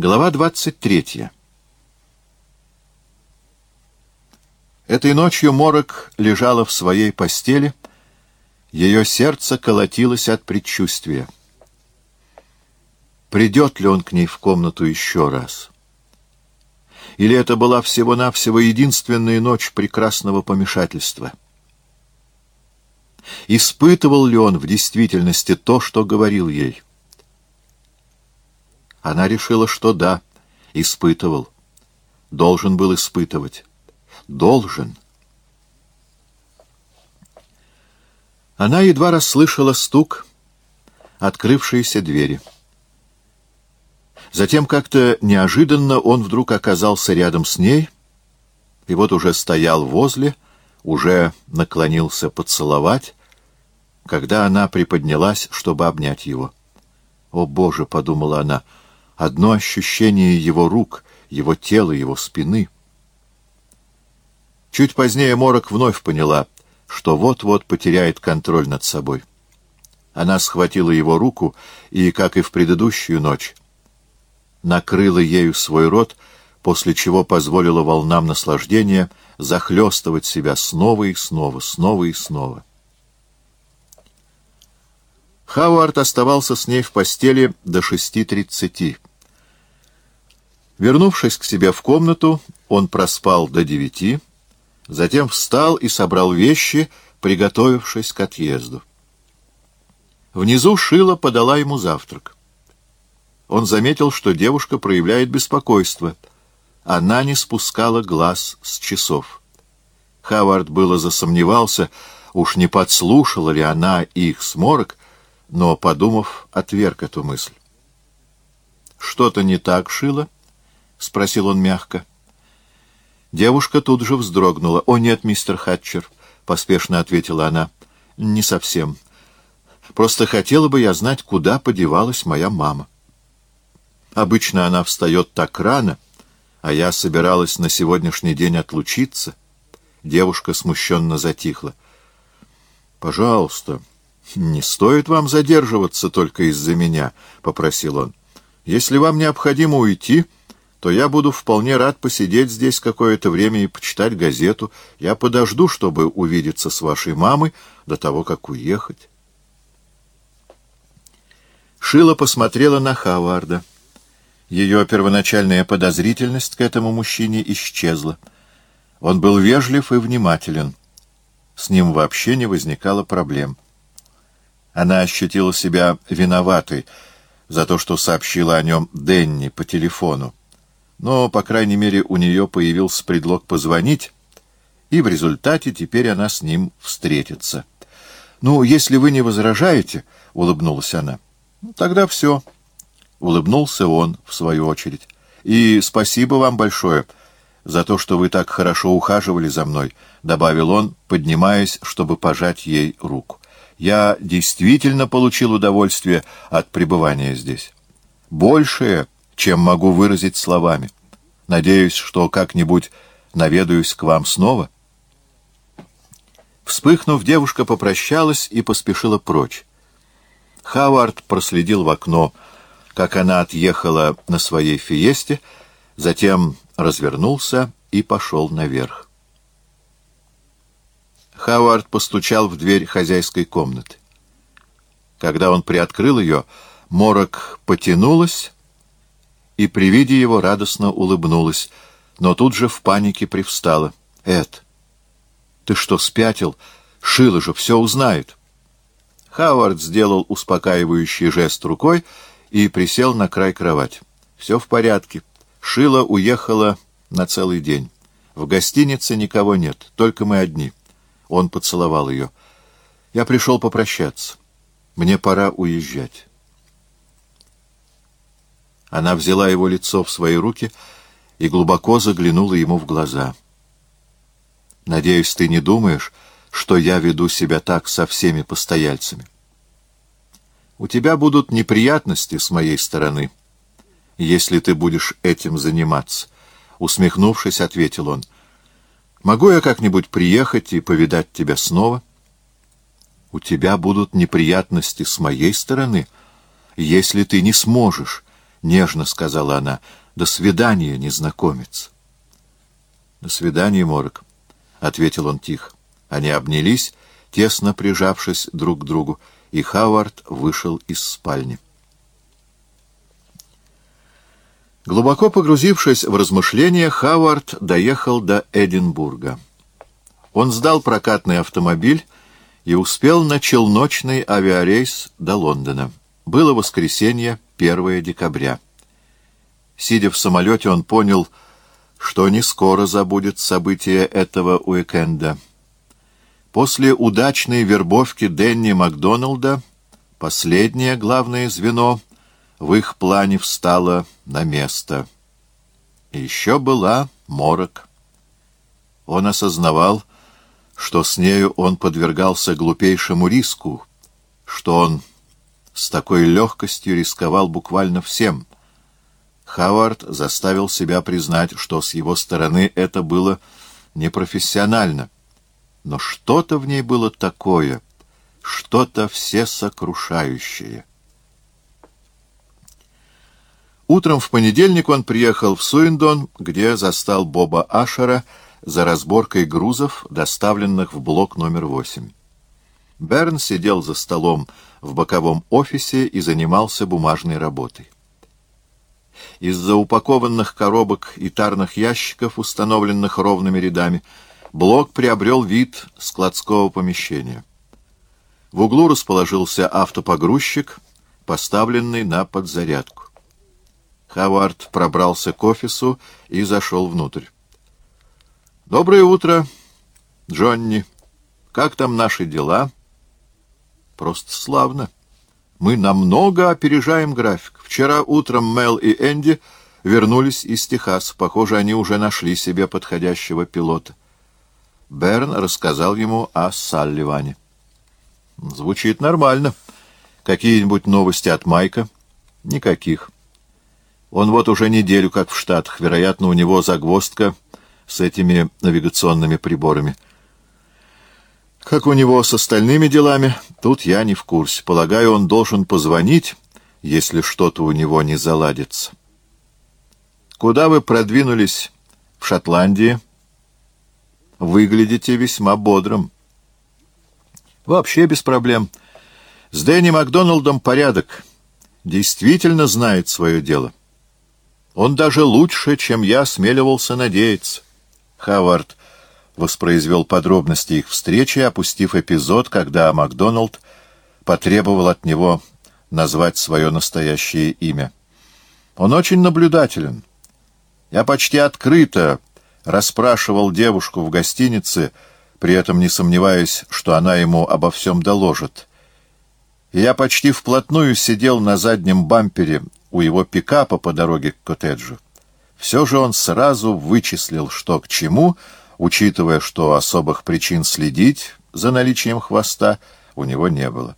Глава 23. Этой ночью Морок лежала в своей постели, ее сердце колотилось от предчувствия. Придет ли он к ней в комнату еще раз? Или это была всего-навсего единственная ночь прекрасного помешательства? Испытывал ли он в действительности то, что говорил ей? — она решила, что да, испытывал. Должен был испытывать. Должен. Она едва расслышала стук открывшейся двери. Затем как-то неожиданно он вдруг оказался рядом с ней, и вот уже стоял возле, уже наклонился поцеловать, когда она приподнялась, чтобы обнять его. «О, Боже!» — подумала она — одно ощущение его рук, его тела, его спины. Чуть позднее Морок вновь поняла, что вот-вот потеряет контроль над собой. Она схватила его руку и, как и в предыдущую ночь, накрыла ею свой рот, после чего позволила волнам наслаждения захлестывать себя снова и снова, снова и снова. Хауард оставался с ней в постели до шести тридцати. Вернувшись к себе в комнату, он проспал до девяти, затем встал и собрал вещи, приготовившись к отъезду. Внизу Шила подала ему завтрак. Он заметил, что девушка проявляет беспокойство. Она не спускала глаз с часов. Хавард было засомневался, уж не подслушала ли она их сморок, но, подумав, отверг эту мысль. «Что-то не так, Шила?» — спросил он мягко. Девушка тут же вздрогнула. «О, нет, мистер Хатчер», — поспешно ответила она. «Не совсем. Просто хотела бы я знать, куда подевалась моя мама. Обычно она встает так рано, а я собиралась на сегодняшний день отлучиться». Девушка смущенно затихла. «Пожалуйста, не стоит вам задерживаться только из-за меня», — попросил он. «Если вам необходимо уйти...» то я буду вполне рад посидеть здесь какое-то время и почитать газету. Я подожду, чтобы увидеться с вашей мамой до того, как уехать. Шила посмотрела на Хаварда. Ее первоначальная подозрительность к этому мужчине исчезла. Он был вежлив и внимателен. С ним вообще не возникало проблем. Она ощутила себя виноватой за то, что сообщила о нем Денни по телефону но, по крайней мере, у нее появился предлог позвонить, и в результате теперь она с ним встретится. «Ну, если вы не возражаете», — улыбнулась она, «ну, — «тогда все». Улыбнулся он, в свою очередь. «И спасибо вам большое за то, что вы так хорошо ухаживали за мной», — добавил он, поднимаясь, чтобы пожать ей руку. «Я действительно получил удовольствие от пребывания здесь. Большее...» чем могу выразить словами. Надеюсь, что как-нибудь наведаюсь к вам снова. Вспыхнув, девушка попрощалась и поспешила прочь. Хавард проследил в окно, как она отъехала на своей фиесте, затем развернулся и пошел наверх. Хавард постучал в дверь хозяйской комнаты. Когда он приоткрыл ее, морок потянулась, и при виде его радостно улыбнулась, но тут же в панике привстала. «Эд, ты что, спятил? Шила же все узнает!» Хауард сделал успокаивающий жест рукой и присел на край кровати. «Все в порядке. Шила уехала на целый день. В гостинице никого нет, только мы одни». Он поцеловал ее. «Я пришел попрощаться. Мне пора уезжать». Она взяла его лицо в свои руки и глубоко заглянула ему в глаза. «Надеюсь, ты не думаешь, что я веду себя так со всеми постояльцами? У тебя будут неприятности с моей стороны, если ты будешь этим заниматься», — усмехнувшись, ответил он. «Могу я как-нибудь приехать и повидать тебя снова?» «У тебя будут неприятности с моей стороны, если ты не сможешь — нежно сказала она. «До свидания, незнакомец». «До свидания, Морок», — ответил он тихо. Они обнялись, тесно прижавшись друг к другу, и Хавард вышел из спальни. Глубоко погрузившись в размышления, Хавард доехал до Эдинбурга. Он сдал прокатный автомобиль и успел на челночный авиарейс до Лондона. Было воскресенье, 1 декабря. Сидя в самолете, он понял, что не скоро забудет события этого уикенда. После удачной вербовки Денни Макдоналда последнее главное звено в их плане встало на место. Еще была морок. Он осознавал, что с нею он подвергался глупейшему риску, что он с такой легкостью рисковал буквально всем. Хавард заставил себя признать, что с его стороны это было непрофессионально. Но что-то в ней было такое, что-то всесокрушающее. Утром в понедельник он приехал в Суиндон, где застал Боба Ашера за разборкой грузов, доставленных в блок номер восемь. Берн сидел за столом в боковом офисе и занимался бумажной работой. Из-за упакованных коробок и тарных ящиков, установленных ровными рядами, блок приобрел вид складского помещения. В углу расположился автопогрузчик, поставленный на подзарядку. Хавард пробрался к офису и зашел внутрь. «Доброе утро, Джонни. Как там наши дела?» «Просто славно. Мы намного опережаем график. Вчера утром Мел и Энди вернулись из Техаса. Похоже, они уже нашли себе подходящего пилота». Берн рассказал ему о Салливане. «Звучит нормально. Какие-нибудь новости от Майка?» «Никаких». Он вот уже неделю как в Штатах. Вероятно, у него загвоздка с этими навигационными приборами. Как у него с остальными делами, тут я не в курсе. Полагаю, он должен позвонить, если что-то у него не заладится. Куда вы продвинулись в Шотландии? Выглядите весьма бодрым. Вообще без проблем. С Дэнни Макдоналдом порядок. Действительно знает свое дело. Он даже лучше, чем я смеливался надеяться. Хавард воспроизвел подробности их встречи, опустив эпизод, когда Макдоналд потребовал от него назвать свое настоящее имя. Он очень наблюдателен. Я почти открыто расспрашивал девушку в гостинице, при этом не сомневаясь, что она ему обо всем доложит. И я почти вплотную сидел на заднем бампере у его пикапа по дороге к коттеджу. Все же он сразу вычислил, что к чему, учитывая, что особых причин следить за наличием хвоста у него не было.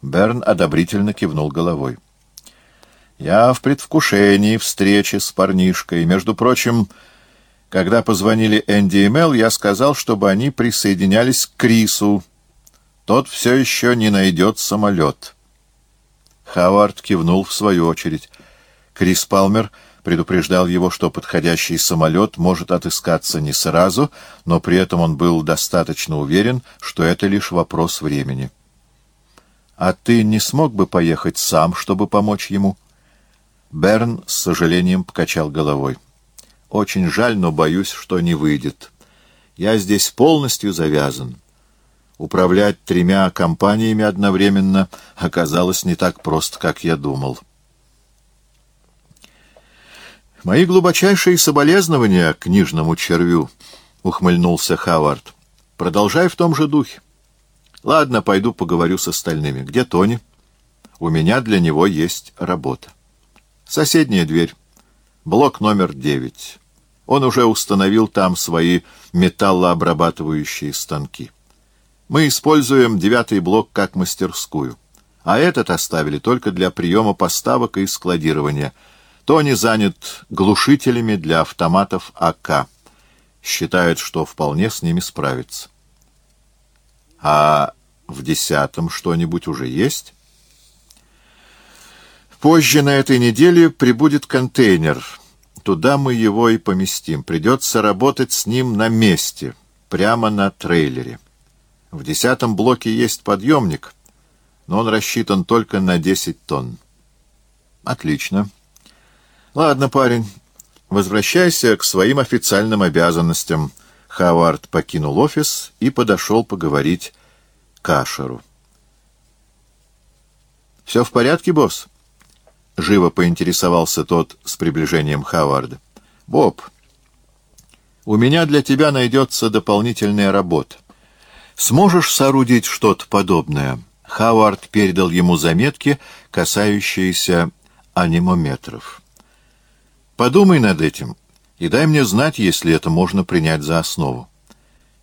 Берн одобрительно кивнул головой. «Я в предвкушении встречи с парнишкой. Между прочим, когда позвонили Энди и Мел, я сказал, чтобы они присоединялись к Крису. Тот все еще не найдет самолет». Хавард кивнул в свою очередь. Крис Палмер предупреждал его, что подходящий самолет может отыскаться не сразу, но при этом он был достаточно уверен, что это лишь вопрос времени. «А ты не смог бы поехать сам, чтобы помочь ему?» Берн с сожалением покачал головой. «Очень жаль, но боюсь, что не выйдет. Я здесь полностью завязан. Управлять тремя компаниями одновременно оказалось не так просто, как я думал. «Мои глубочайшие соболезнования книжному червю», — ухмыльнулся Хавард. «Продолжай в том же духе. Ладно, пойду поговорю с остальными. Где Тони? У меня для него есть работа. Соседняя дверь. Блок номер девять. Он уже установил там свои металлообрабатывающие станки». Мы используем девятый блок как мастерскую, а этот оставили только для приема поставок и складирования. Тони занят глушителями для автоматов АК. Считают, что вполне с ними справится. А в десятом что-нибудь уже есть? Позже на этой неделе прибудет контейнер. Туда мы его и поместим. Придется работать с ним на месте, прямо на трейлере. В десятом блоке есть подъемник, но он рассчитан только на 10 тонн. Отлично. Ладно, парень, возвращайся к своим официальным обязанностям. Хавард покинул офис и подошел поговорить к Ашеру. «Все в порядке, босс?» — живо поинтересовался тот с приближением Хаварда. «Боб, у меня для тебя найдется дополнительная работа. Сможешь соорудить что-то подобное?» Хавард передал ему заметки, касающиеся анимометров. «Подумай над этим и дай мне знать, если это можно принять за основу.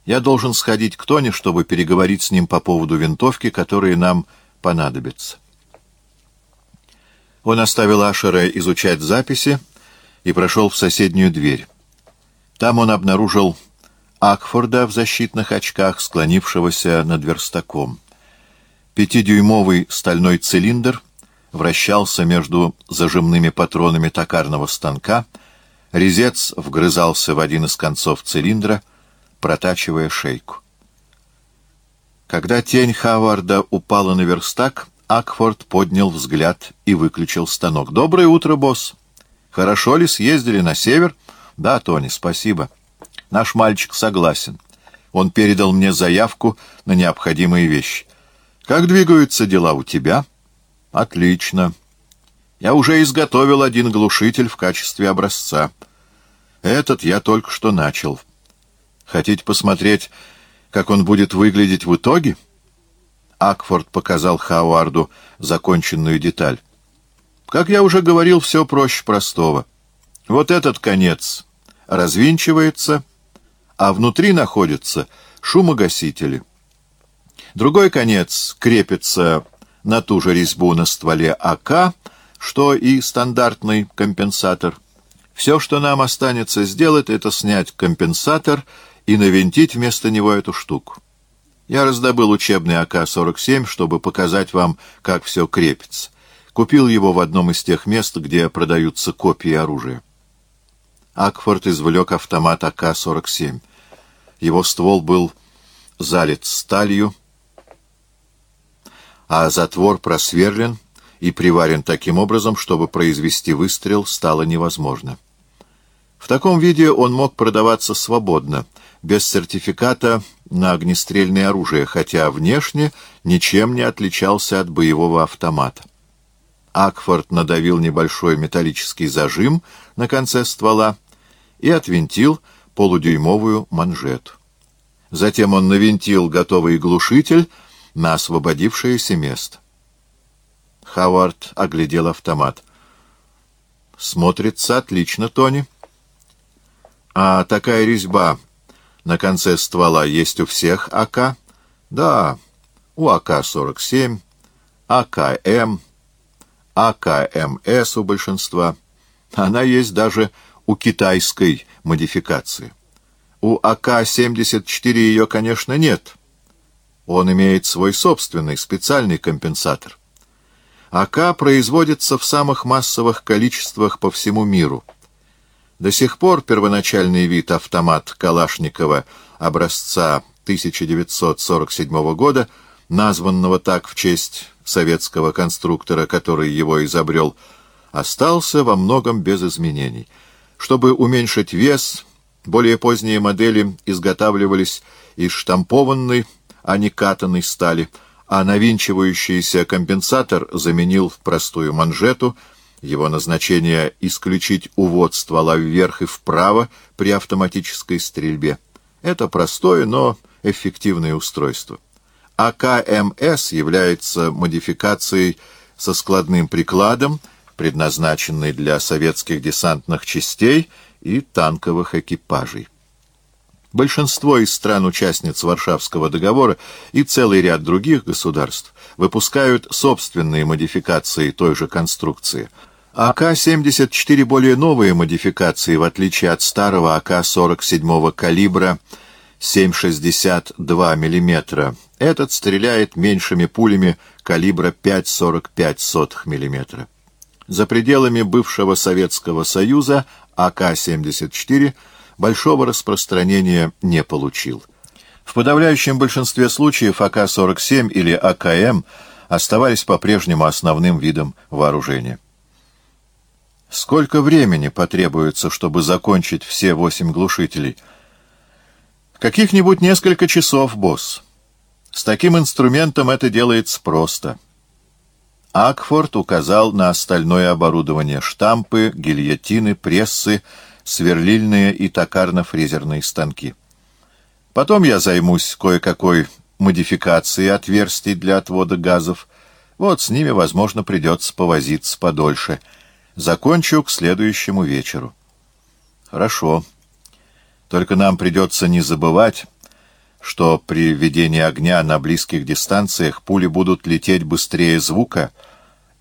Я должен сходить к Тони, чтобы переговорить с ним по поводу винтовки, которые нам понадобятся». Он оставил Ашера изучать записи и прошел в соседнюю дверь. Там он обнаружил Акфорда в защитных очках, склонившегося над верстаком. Пятидюймовый стальной цилиндр вращался между зажимными патронами токарного станка, резец вгрызался в один из концов цилиндра, протачивая шейку. Когда тень Хаварда упала на верстак, Акфорд поднял взгляд и выключил станок. «Доброе утро, босс! Хорошо ли съездили на север?» «Да, Тони, спасибо. Наш мальчик согласен. Он передал мне заявку на необходимые вещи. Как двигаются дела у тебя?» «Отлично. Я уже изготовил один глушитель в качестве образца. Этот я только что начал. Хотите посмотреть, как он будет выглядеть в итоге?» Акфорд показал Хауарду законченную деталь. Как я уже говорил, все проще простого. Вот этот конец развинчивается, а внутри находятся шумогасители. Другой конец крепится на ту же резьбу на стволе АК, что и стандартный компенсатор. Все, что нам останется сделать, это снять компенсатор и навинтить вместо него эту штуку. Я раздобыл учебный АК-47, чтобы показать вам, как все крепится. Купил его в одном из тех мест, где продаются копии оружия. Акфорд извлек автомат АК-47. Его ствол был залит сталью, а затвор просверлен и приварен таким образом, чтобы произвести выстрел стало невозможно. В таком виде он мог продаваться свободно, без сертификата на огнестрельное оружие, хотя внешне ничем не отличался от боевого автомата. Акфорд надавил небольшой металлический зажим на конце ствола и отвинтил полудюймовую манжету. Затем он навинтил готовый глушитель на освободившееся место. Хавард оглядел автомат. «Смотрится отлично, Тони. А такая резьба на конце ствола есть у всех АК? Да, у АК-47, АКМ, АКМС у большинства. Она есть даже у китайской модификации. У АК-74 ее, конечно, нет. Он имеет свой собственный специальный компенсатор. АК производится в самых массовых количествах по всему миру — до сих пор первоначальный вид автомат Калашникова образца 1947 года, названного так в честь советского конструктора, который его изобрел, остался во многом без изменений. Чтобы уменьшить вес, более поздние модели изготавливались из штампованной, а не катанной стали, а навинчивающийся компенсатор заменил простую манжету — его назначение — исключить увод ствола вверх и вправо при автоматической стрельбе. Это простое, но эффективное устройство. АКМС является модификацией со складным прикладом, предназначенной для советских десантных частей и танковых экипажей. Большинство из стран-участниц Варшавского договора и целый ряд других государств выпускают собственные модификации той же конструкции — АК-74 более новые модификации, в отличие от старого АК-47 калибра 7,62 мм. Этот стреляет меньшими пулями калибра 5,45 мм. За пределами бывшего Советского Союза АК-74 большого распространения не получил. В подавляющем большинстве случаев АК-47 или АКМ оставались по-прежнему основным видом вооружения. Сколько времени потребуется, чтобы закончить все восемь глушителей? Каких-нибудь несколько часов, босс. С таким инструментом это делается просто. Акфорд указал на остальное оборудование — штампы, гильотины, прессы, сверлильные и токарно-фрезерные станки. Потом я займусь кое-какой модификацией отверстий для отвода газов. Вот с ними, возможно, придется повозиться подольше. Закончу к следующему вечеру. Хорошо. Только нам придется не забывать что при ведении огня на близких дистанциях пули будут лететь быстрее звука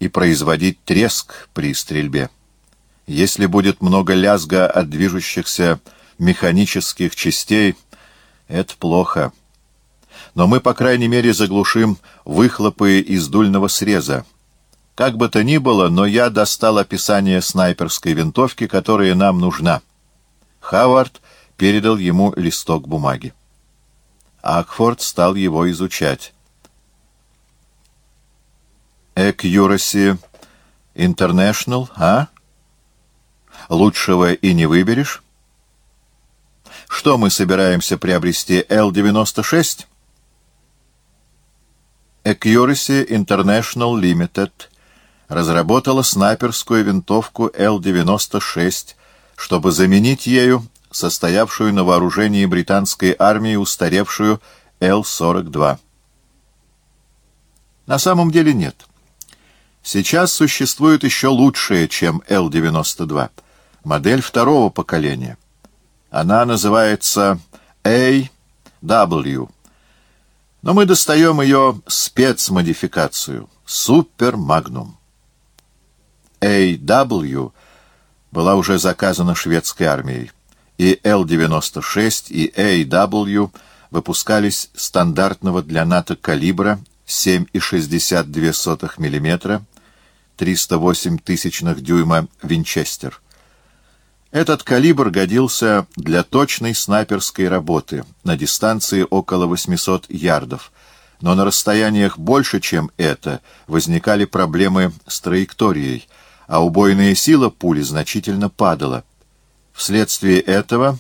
и производить треск при стрельбе. Если будет много лязга от движущихся механических частей, это плохо. Но мы, по крайней мере, заглушим выхлопы из дульного среза. Как бы то ни было, но я достал описание снайперской винтовки, которая нам нужна. Хавард передал ему листок бумаги. Акфорд стал его изучать. Accuracy International, а? Лучшего и не выберешь? Что мы собираемся приобрести? L-96? Accuracy International Limited разработала снайперскую винтовку L-96, чтобы заменить ею состоявшую на вооружении британской армии устаревшую Л-42. На самом деле нет. Сейчас существует еще лучшее, чем Л-92, модель второго поколения. Она называется AW, но мы достаем ее спецмодификацию Супер Магнум. AW была уже заказана шведской армией и Л-96, и AW выпускались стандартного для НАТО калибра 7,62 мм, 308 тысячных дюйма Винчестер. Этот калибр годился для точной снайперской работы на дистанции около 800 ярдов, но на расстояниях больше, чем это, возникали проблемы с траекторией, а убойная сила пули значительно падала. Вследствие этого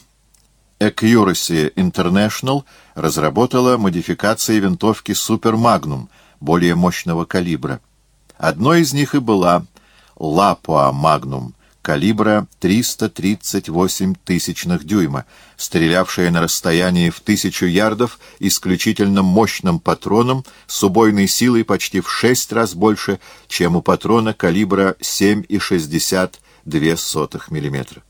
Accuracy International разработала модификации винтовки Super Magnum более мощного калибра. Одной из них и была Lapua Magnum калибра 338 тысячных дюйма, стрелявшая на расстоянии в тысячу ярдов исключительно мощным патроном с убойной силой почти в шесть раз больше, чем у патрона калибра 7,62 мм.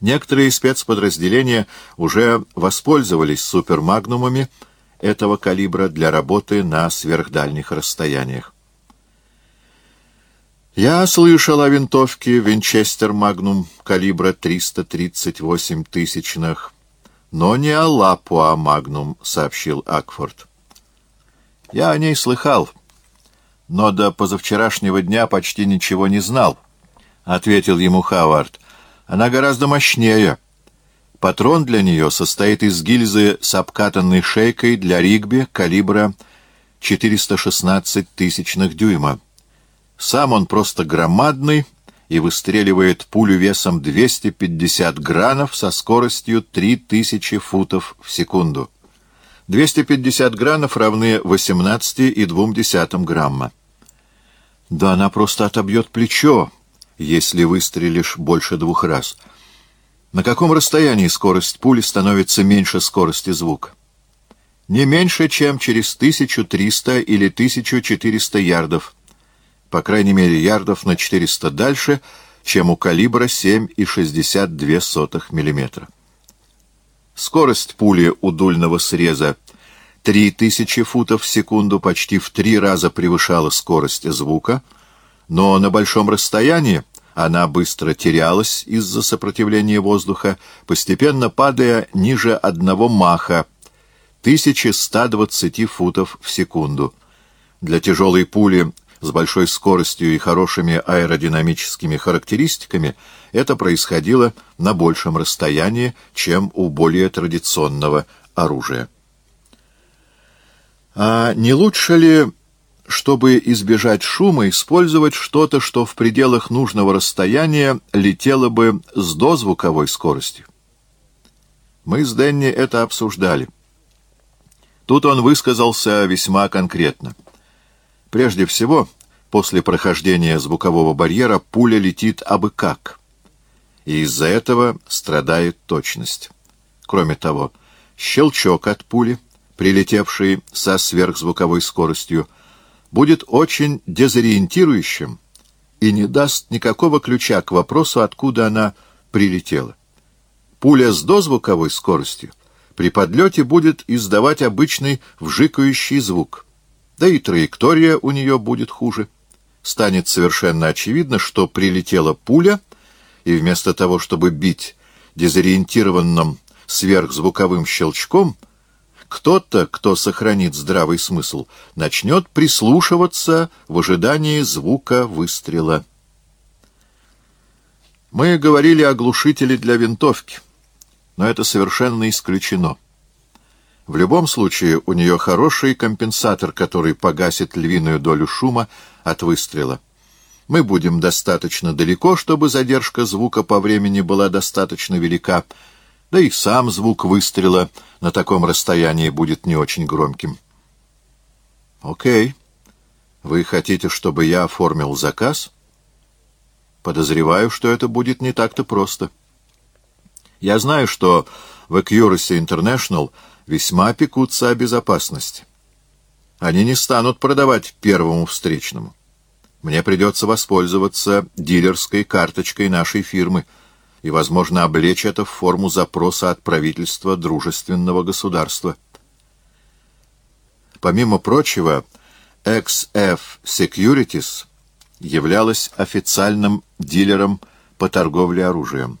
Некоторые спецподразделения уже воспользовались супермагнумами этого калибра для работы на сверхдальних расстояниях. Я слышал о винтовке Винчестер Магнум калибра 338 тысячных, но не о Лапуа Магнум, сообщил Акфорд. Я о ней слыхал, но до позавчерашнего дня почти ничего не знал, ответил ему Хавард. Она гораздо мощнее. Патрон для нее состоит из гильзы с обкатанной шейкой для ригби калибра 416 тысячных дюйма. Сам он просто громадный и выстреливает пулю весом 250 гранов со скоростью 3000 футов в секунду. 250 гранов равны 18,2 грамма. Да она просто отобьет плечо, если выстрелишь больше двух раз. На каком расстоянии скорость пули становится меньше скорости звука? Не меньше, чем через 1300 или 1400 ярдов. По крайней мере, ярдов на 400 дальше, чем у калибра 7,62 мм. Скорость пули у дульного среза 3000 футов в секунду почти в три раза превышала скорость звука, но на большом расстоянии она быстро терялась из-за сопротивления воздуха, постепенно падая ниже одного маха, 1120 футов в секунду. Для тяжелой пули с большой скоростью и хорошими аэродинамическими характеристиками, это происходило на большем расстоянии, чем у более традиционного оружия. А не лучше ли, чтобы избежать шума, использовать что-то, что в пределах нужного расстояния летело бы с дозвуковой скоростью? Мы с Денни это обсуждали. Тут он высказался весьма конкретно. Прежде всего, после прохождения звукового барьера пуля летит абы как, и из-за этого страдает точность. Кроме того, щелчок от пули, прилетевший со сверхзвуковой скоростью, будет очень дезориентирующим и не даст никакого ключа к вопросу, откуда она прилетела. Пуля с дозвуковой скоростью при подлете будет издавать обычный вжикающий звук. Да и траектория у нее будет хуже. Станет совершенно очевидно, что прилетела пуля, и вместо того, чтобы бить дезориентированным сверхзвуковым щелчком, кто-то, кто сохранит здравый смысл, начнет прислушиваться в ожидании звука выстрела. Мы говорили о глушителе для винтовки но это совершенно исключено. В любом случае, у нее хороший компенсатор, который погасит львиную долю шума от выстрела. Мы будем достаточно далеко, чтобы задержка звука по времени была достаточно велика, да и сам звук выстрела на таком расстоянии будет не очень громким. Окей. Вы хотите, чтобы я оформил заказ? Подозреваю, что это будет не так-то просто. — я знаю, что в Accuracy International весьма пекутся о безопасности. Они не станут продавать первому встречному. Мне придется воспользоваться дилерской карточкой нашей фирмы и, возможно, облечь это в форму запроса от правительства дружественного государства. Помимо прочего, XF Securities являлась официальным дилером по торговле оружием.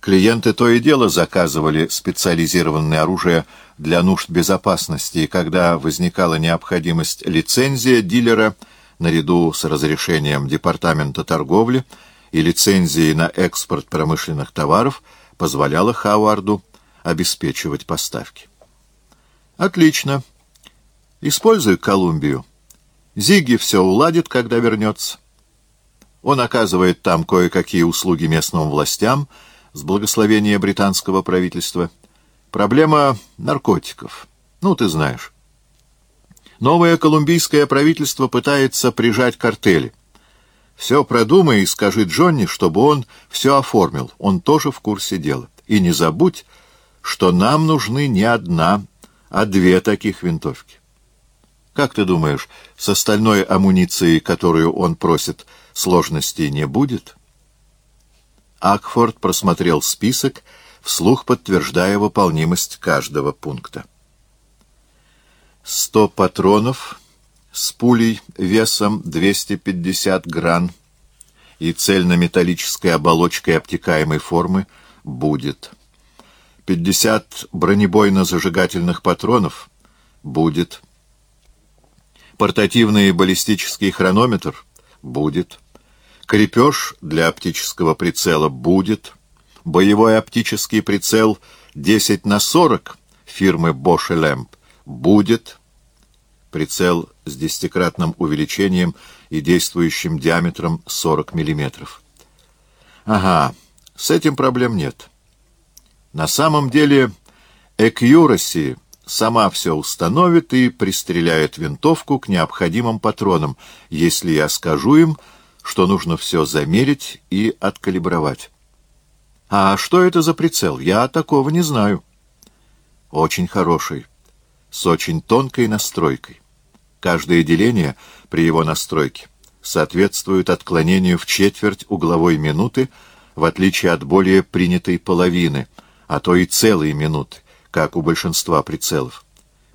Клиенты то и дело заказывали специализированное оружие для нужд безопасности, и когда возникала необходимость лицензии дилера, наряду с разрешением Департамента торговли и лицензией на экспорт промышленных товаров, позволяла Хауарду обеспечивать поставки. Отлично. Используй Колумбию. Зиги все уладит, когда вернется. Он оказывает там кое-какие услуги местным властям — с благословения британского правительства. Проблема наркотиков. Ну, ты знаешь. Новое колумбийское правительство пытается прижать картели. Все продумай и скажи Джонни, чтобы он все оформил. Он тоже в курсе дела. И не забудь, что нам нужны не одна, а две таких винтовки. Как ты думаешь, с остальной амуницией, которую он просит, сложностей не будет?» Акфорд просмотрел список, вслух подтверждая выполнимость каждого пункта. Сто патронов с пулей весом 250 гран и цельнометаллической оболочкой обтекаемой формы будет. 50 бронебойно-зажигательных патронов будет. Портативный баллистический хронометр будет. Крепеж для оптического прицела будет. Боевой оптический прицел 10 на 40 фирмы Bosch Lamp будет. Прицел с десятикратным увеличением и действующим диаметром 40 мм. Ага, с этим проблем нет. На самом деле Accuracy сама все установит и пристреляет винтовку к необходимым патронам, если я скажу им, что нужно все замерить и откалибровать. А что это за прицел? Я такого не знаю. Очень хороший, с очень тонкой настройкой. Каждое деление при его настройке соответствует отклонению в четверть угловой минуты, в отличие от более принятой половины, а то и целой минуты, как у большинства прицелов.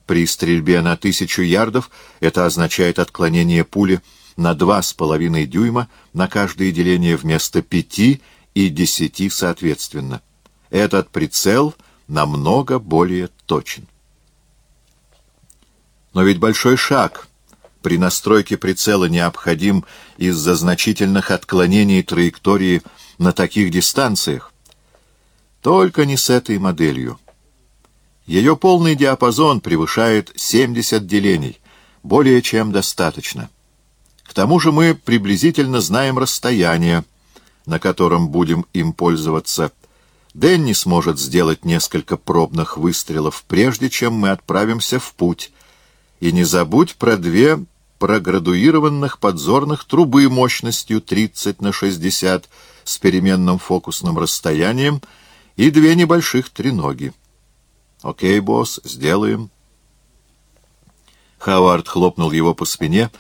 При стрельбе на тысячу ярдов это означает отклонение пули на два с половиной дюйма на каждое деление вместо пяти и десяти соответственно. Этот прицел намного более точен. Но ведь большой шаг при настройке прицела необходим из-за значительных отклонений траектории на таких дистанциях. Только не с этой моделью. Ее полный диапазон превышает 70 делений, более чем достаточно. К тому же мы приблизительно знаем расстояние, на котором будем им пользоваться. Дэнни сможет сделать несколько пробных выстрелов, прежде чем мы отправимся в путь. И не забудь про две проградуированных подзорных трубы мощностью 30 на 60 с переменным фокусным расстоянием и две небольших треноги. «Окей, босс, сделаем». Хавард хлопнул его по спине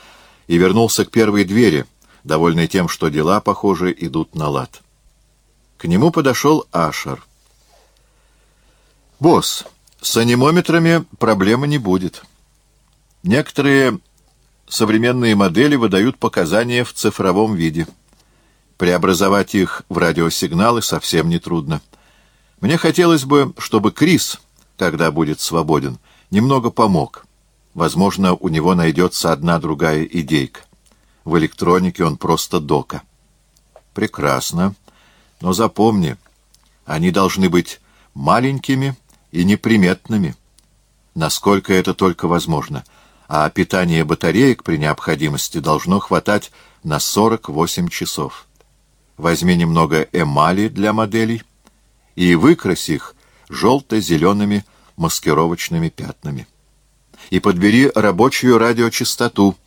и вернулся к первой двери, довольный тем, что дела, похоже, идут на лад. К нему подошел Ашер. «Босс, с анимометрами проблемы не будет. Некоторые современные модели выдают показания в цифровом виде. Преобразовать их в радиосигналы совсем нетрудно. Мне хотелось бы, чтобы Крис когда будет свободен, немного помог. Возможно, у него найдется одна-другая идейка. В электронике он просто дока. Прекрасно. Но запомни, они должны быть маленькими и неприметными, насколько это только возможно, а питание батареек при необходимости должно хватать на 48 часов. Возьми немного эмали для моделей и выкрась их желто-зелеными маскировочными пятнами. И подбери рабочую радиочастоту,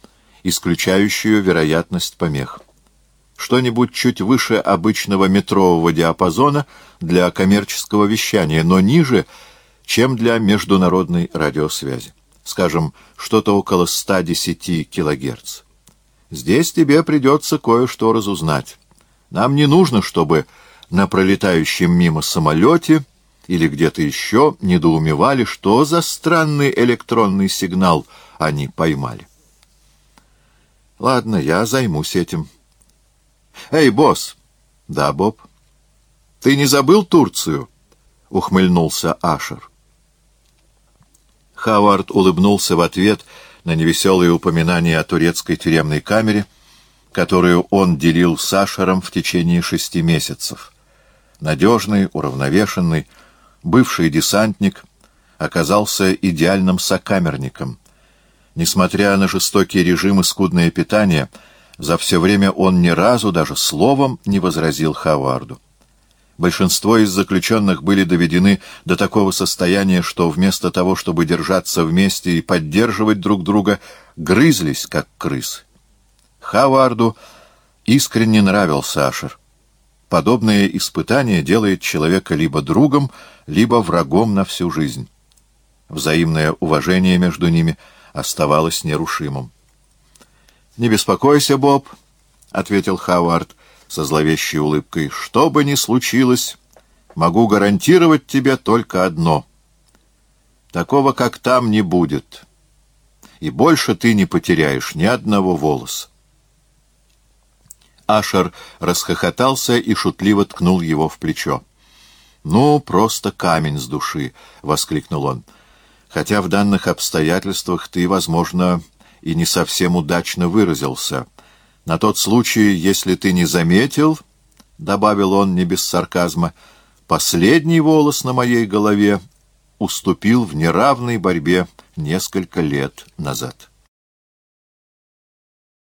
исключающую вероятность помех. Что-нибудь чуть выше обычного метрового диапазона для коммерческого вещания, но ниже, чем для международной радиосвязи. Скажем, что-то около 110 килогерц. Здесь тебе придется кое-что разузнать. Нам не нужно, чтобы на пролетающем мимо самолете или где-то еще недоумевали, что за странный электронный сигнал они поймали. Ладно, я займусь этим. Эй, босс! Да, Боб. Ты не забыл Турцию? Ухмыльнулся Ашер. Хавард улыбнулся в ответ на невеселые упоминания о турецкой тюремной камере, которую он делил с Ашером в течение шести месяцев. Надежный, уравновешенный, бывший десантник, оказался идеальным сокамерником. Несмотря на жестокий режим и скудное питание, за все время он ни разу даже словом не возразил Хаварду. Большинство из заключенных были доведены до такого состояния, что вместо того, чтобы держаться вместе и поддерживать друг друга, грызлись, как крысы. Хаварду искренне нравился Ашер. Подобное испытание делает человека либо другом, либо врагом на всю жизнь. Взаимное уважение между ними оставалось нерушимым. «Не беспокойся, Боб», — ответил Хавард со зловещей улыбкой. «Что бы ни случилось, могу гарантировать тебе только одно. Такого, как там, не будет, и больше ты не потеряешь ни одного волоса. Ашер расхохотался и шутливо ткнул его в плечо. «Ну, просто камень с души!» — воскликнул он. «Хотя в данных обстоятельствах ты, возможно, и не совсем удачно выразился. На тот случай, если ты не заметил, — добавил он не без сарказма, — последний волос на моей голове уступил в неравной борьбе несколько лет назад».